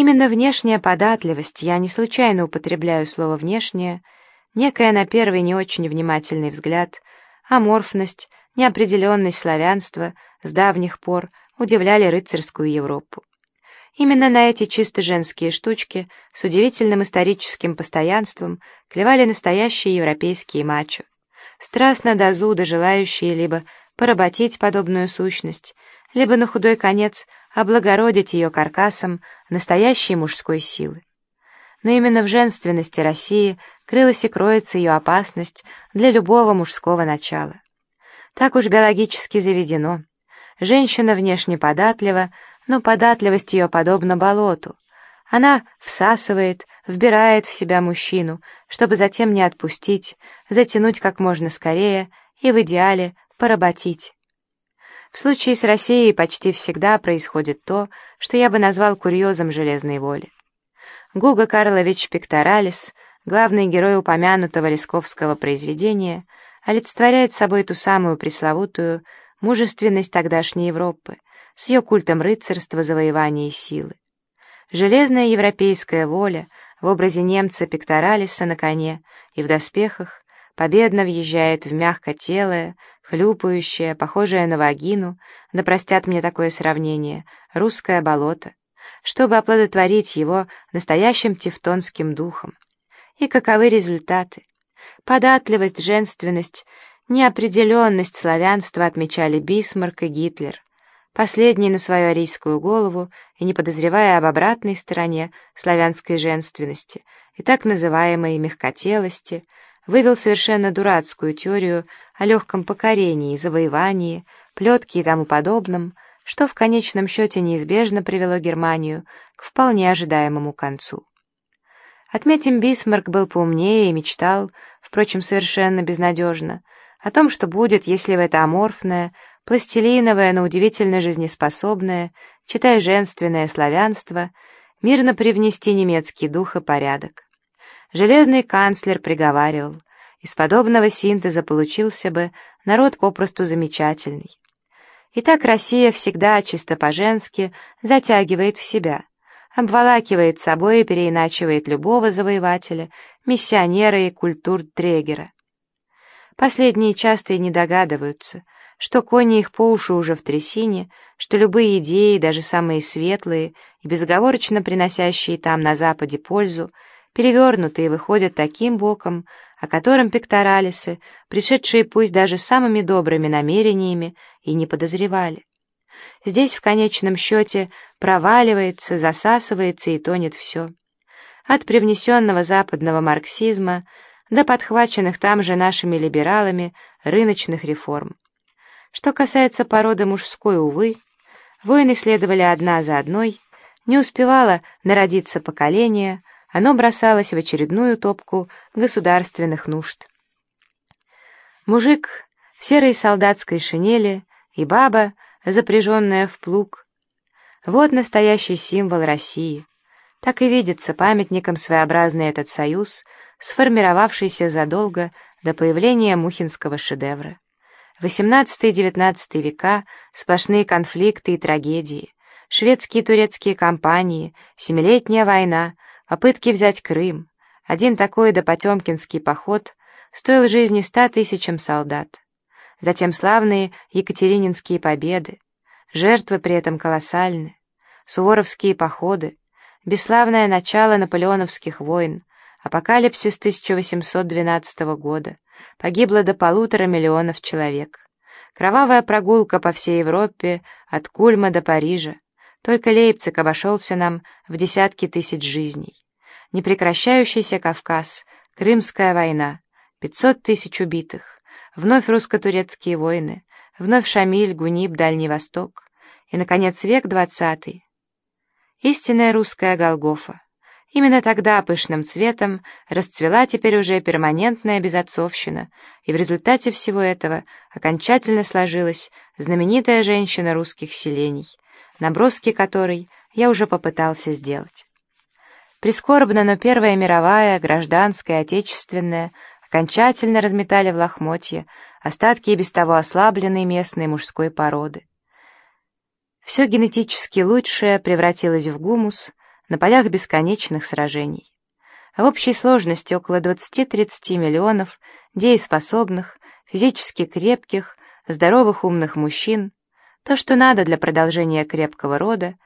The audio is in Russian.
Именно внешняя податливость, я не случайно употребляю слово «внешняя», некая на первый не очень внимательный взгляд, аморфность, неопределенность славянства с давних пор удивляли рыцарскую Европу. Именно на эти чисто женские штучки с удивительным историческим постоянством клевали настоящие европейские мачо, страстно до зуда желающие либо поработить подобную сущность, либо на худой конец облагородить ее каркасом настоящей мужской силы. Но именно в женственности России крылась и кроется ее опасность для любого мужского начала. Так уж биологически заведено. Женщина внешне податлива, но податливость ее подобна болоту. Она всасывает, вбирает в себя мужчину, чтобы затем не отпустить, затянуть как можно скорее и в идеале поработить. В случае с Россией почти всегда происходит то, что я бы назвал курьезом железной воли. Гуго Карлович Пекторалис, главный герой упомянутого лесковского произведения, олицетворяет собой ту самую пресловутую мужественность тогдашней Европы с ее культом рыцарства, завоевания и силы. Железная европейская воля в образе немца Пекторалиса на коне и в доспехах победно въезжает в мягкотелое, хлюпающее, похожее на вагину, да простят мне такое сравнение, русское болото, чтобы оплодотворить его настоящим тевтонским духом. И каковы результаты? Податливость, женственность, неопределенность славянства отмечали Бисмарк и Гитлер. Последний на свою арийскую голову и не подозревая об обратной стороне славянской женственности и так называемой мягкотелости, вывел совершенно дурацкую теорию о легком покорении, завоевании, плетке и тому подобном, что в конечном счете неизбежно привело Германию к вполне ожидаемому концу. Отметим, Бисмарк был поумнее и мечтал, впрочем, совершенно безнадежно, о том, что будет, если в это аморфное, пластилиновое, но удивительно жизнеспособное, читай женственное славянство, мирно привнести немецкий дух и порядок. Железный канцлер приговаривал, из подобного синтеза получился бы народ попросту замечательный. Итак, Россия всегда чисто по-женски затягивает в себя, обволакивает собой и переиначивает любого завоевателя, миссионера и культур-трегера. Последние часто и не догадываются, что кони их по уши уже в трясине, что любые идеи, даже самые светлые и безоговорочно приносящие там на Западе пользу, перевернутые выходят таким боком, о котором пекторалисы, пришедшие пусть даже самыми добрыми намерениями, и не подозревали. Здесь в конечном счете проваливается, засасывается и тонет все. От привнесенного западного марксизма до подхваченных там же нашими либералами рыночных реформ. Что касается породы мужской, увы, войны следовали одна за одной, не успевало народиться поколение, оно бросалось в очередную топку государственных нужд. Мужик в серой солдатской шинели и баба, запряженная в плуг. Вот настоящий символ России. Так и видится памятником своеобразный этот союз, сформировавшийся задолго до появления мухинского шедевра. XVIII и XIX века — сплошные конфликты и трагедии, шведские и турецкие кампании, Семилетняя война — попытки взять Крым, один такой до Потемкинский поход стоил жизни ста тысячам солдат. Затем славные Екатерининские победы, жертвы при этом колоссальны, суворовские походы, бесславное начало наполеоновских войн, апокалипсис 1812 года, погибло до полутора миллионов человек. Кровавая прогулка по всей Европе от Кульма до Парижа, только Лейпциг обошелся нам в десятки тысяч жизней. Непрекращающийся Кавказ, Крымская война, 500 тысяч убитых, вновь русско-турецкие войны, вновь Шамиль, Гуниб, Дальний Восток и, наконец, век двадцатый. Истинная русская Голгофа. Именно тогда пышным цветом расцвела теперь уже перманентная безотцовщина, и в результате всего этого окончательно сложилась знаменитая женщина русских селений — наброски которой я уже попытался сделать. Прискорбно, но Первая мировая, гражданская, отечественная окончательно разметали в лохмотье остатки и без того ослабленной местной мужской породы. Все генетически лучшее превратилось в гумус, на полях бесконечных сражений. В общей сложности около 20-30 миллионов дееспособных, физически крепких, здоровых умных мужчин, то, что надо для продолжения крепкого рода,